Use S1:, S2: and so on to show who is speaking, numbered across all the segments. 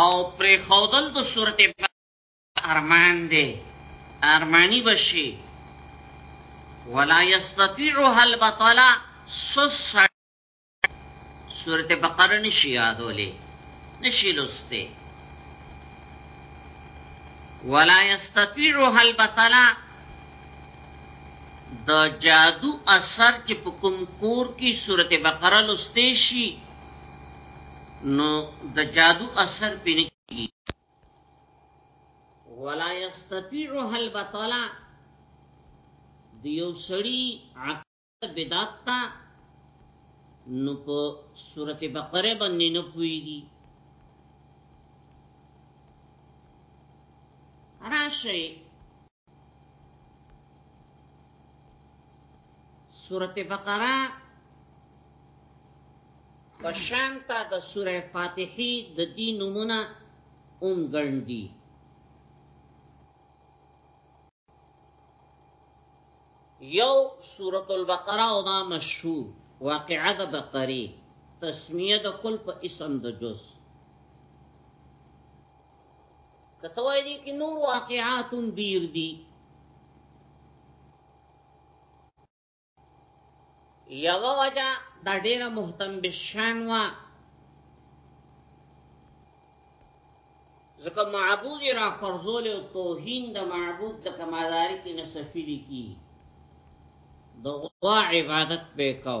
S1: او پریخودل د صورت ارمان دی ارمانی بشي ولا يستطيعها البطلا سس سورت بقره نشي یادولې نشي لسته ولا يستطيعها البطلا د جادو اثر چې په کوم کور کې سورته بقره لسته شي نو د جادو اثر پې نه کیږي ولا یستطيع هل بطلا د یو سړی عقل بدعت تا نو په سورته بقره باندې نه پويږي راشي سورت بقره پشانتا د سوره فاتحی د دین نمونه اوم ګڼدي یو سورت البقره او دا مشهور واقعه د بقره تسمیه د کل په اسم د جز کته وای دي کې نور واقعات ډیر دي یو وجه دا ډیره مهتم بشان وا ځکه معبود را فرزول او توهین د معبود د کمالاري کې نسفی دي کی د غوا عبادت به کو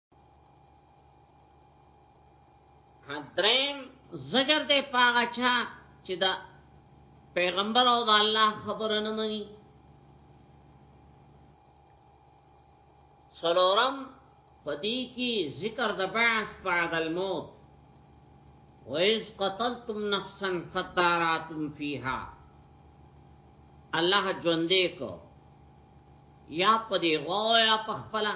S1: دریم زجر دی پاغه چا چې دا پیغمبر او د الله خبره نه مني سلورم پدی کی ذکر د بعث بعد الموت وَإِذْ قَتَلْتُمْ نَفْسًا فَدَّارَاتُمْ فِيهَا الله ژوندې کو یا پدې غو یا پخپلا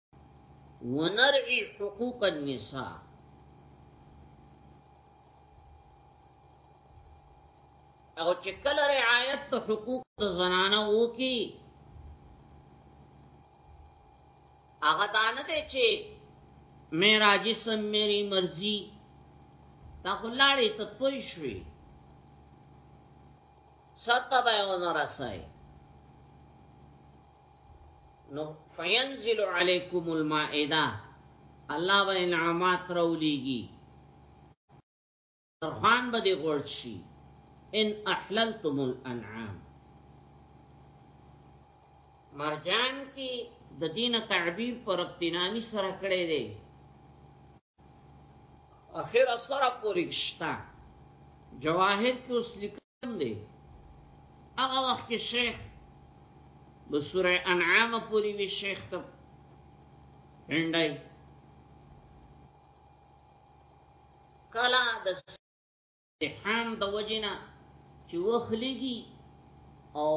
S1: ونرعي حقوق النساء او چې کله رعایت د حقوق د زنانه وو کی هغه دانه دی چې میرا جسم میری مرضی تا خلاړې ته پوي شوي ستا به ونه راسای نو فینزل علیکم المائده الله به انعامات راولېږي ترخان به دې غوړ شي ان احللتم الانعام مرجان کې د دینه تعبیر پر ابتنامی سره کړی دی اخر سره پوری شتا جواهر کې اوس لیک دی هغه وخت کې شیخ د سوره انعام پوری وی شیخ ته هندای کلا د امتحان د وجنه چې وخلېږي او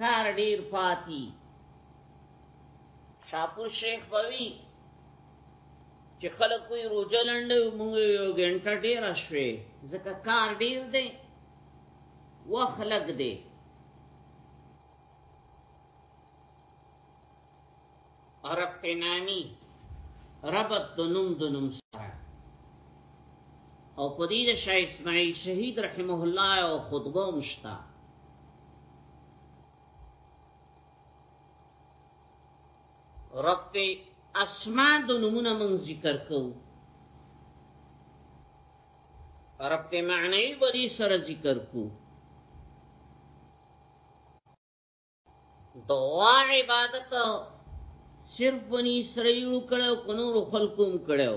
S1: کار ډیر پاتی شاپور شیخ بوي چې خلک کوئی روزه لنډه موږ یو غنټه ډیر شوي ځکه کار ډیر دی وخلق دی عرب تنامی ربط د نوم د نوم سره او په دې د شاه اسماعیل شهید رحمه الله او خطبه مشتا رب اسماء د نمونه من ذکر کو رب معنی بری سره ذکر کو دعا عبادت صرف بنی اسرائیل کړو کنور خلقوم کړو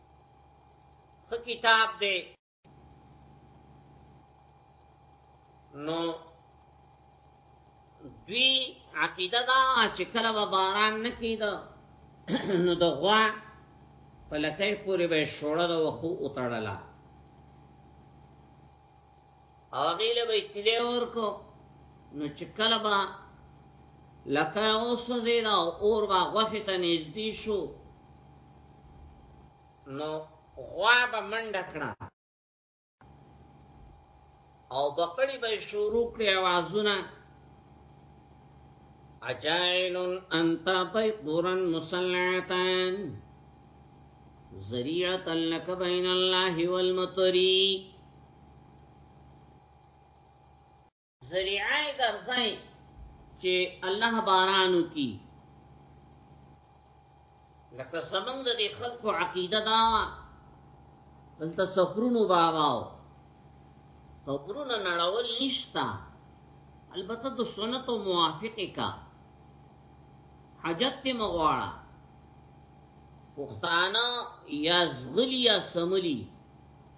S1: خ کتاب دی نو دوی عقیده دا چې کله به باران نه کیده نو د غوا په لکۍ پورې به شوړه د وخو وتړله هغه له به تلې ورکو نو چې کله به لکه اوس زیدا اور با غوښه ته نږدې شو نو غوا به منډه کړه او بقړی به شروع کړی आवाजونه اجائل انت بيقورا مسلعتان ذریعتا لك بین الله والمطری ذریعه ګرځای چې الله بارانو کی لکه زمونږ د خلکو عقیده دا دلته سفرونو باواو سفرونه نړول نشتا البته د سنت او موافقه کا حاجت ته مغواړه پښتانه یا زغلی یا سملی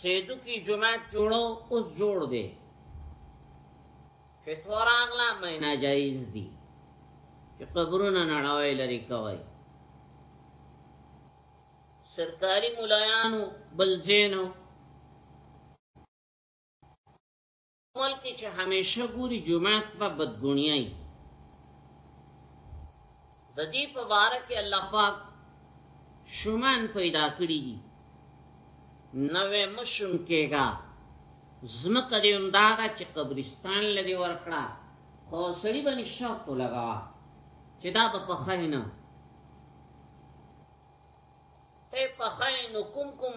S1: سیدو کی جماعت جوړو اوس جوړ دی فتور اغلا مې ناجایز دي چې قبرونه نړوي لري کوي سرکاري مولایانو بل زینو اول کې چې همیشه ګوري جمعات په بدګونیای د دې په واره کې الله پاک شومان پیدا کړی دي نوې مشم کېګا زمکه دې انداګه چې قبرستان لري ورکړه خو سړی باندې شوق لگا چې دا په خاینه ته په خاینو کوم کوم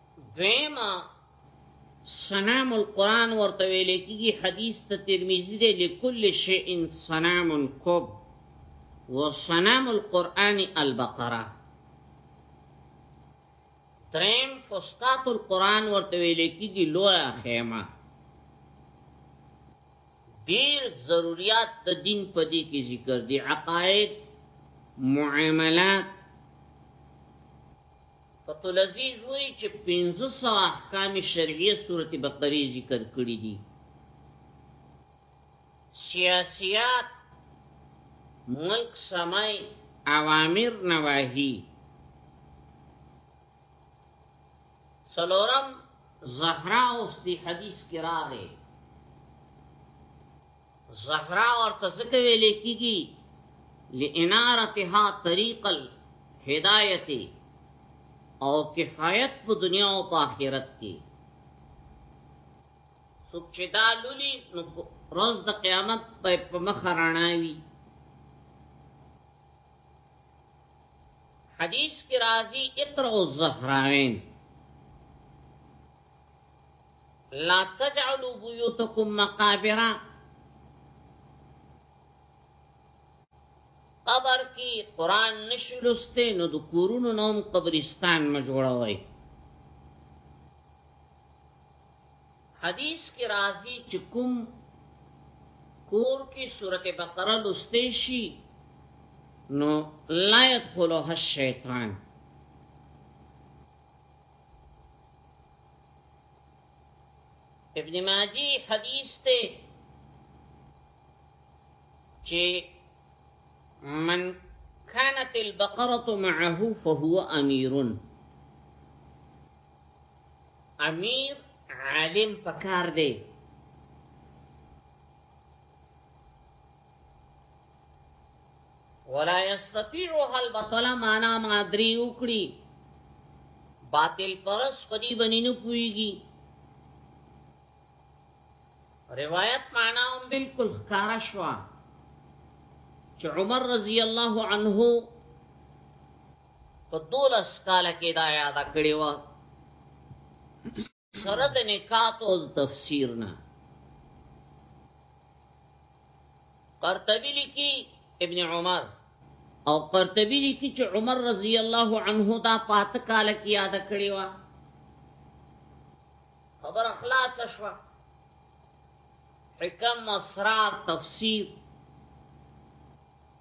S1: دویمه سنام القرآن ورته ویل کیږي حدیث ته ترمذی دی لكل شیء سنام کب وسنام القرآن البقره دریم فسطاط القرآن ورته ویل کیږي لویا خیمه ډیر ضرورت د دین په دې کې ذکر دي عقاید معاملات فتح العزیز وایي چې 1500 احکام شرعیه سورت بقره ذکر کړی دي سیاسیات ملک سمای اوامر نواهی سلورم زهرا اوس دی حدیث کې راغی زهرا ورته ځکه ویل کیږي لانارتها طریق الهدایت او کفایت په دنیا او په آخرت کې څوک چې دا لولي نو روز د قیامت په مخ راناوي حدیث کی راضی اقرأ الزهراوین لا تجعلوا بيوتكم مقابر قبر کې قران نشلسته نو د کورونو نوم قبرستان ما جوړوي حدیث کې راځي چې کوم کور کې سورته بقره لسته شي نو لا يدخلها الشیطان ابن ماجی حدیث ته چې من كانت البقرة معه فهو امير أمير عالم فكار دي ولا یستطيعو حل بطل معنا مادری وکړي باطل پرس پدی بنی نه پويږي روایت معنا هم بالکل ښکارا شو چې عمر رضی الله عنه په دولس کال کې دا یاد کړی و سره د نکات او تفسیر نه قرطبی لیکي ابن عمر او قرطبی لیکي چې عمر رضی الله عنه دا پات کال کې یاد کړی و خبر اخلاص شو حکم اسرار تفسیر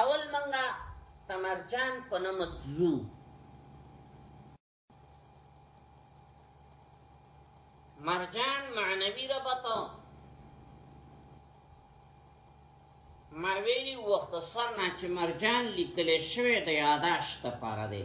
S1: اول منګه تمرجان په نمت زو مرجان معنوي ربطه مرویلی وخت سرنا چې مرجان لیکل شوی د یاداشت لپاره دی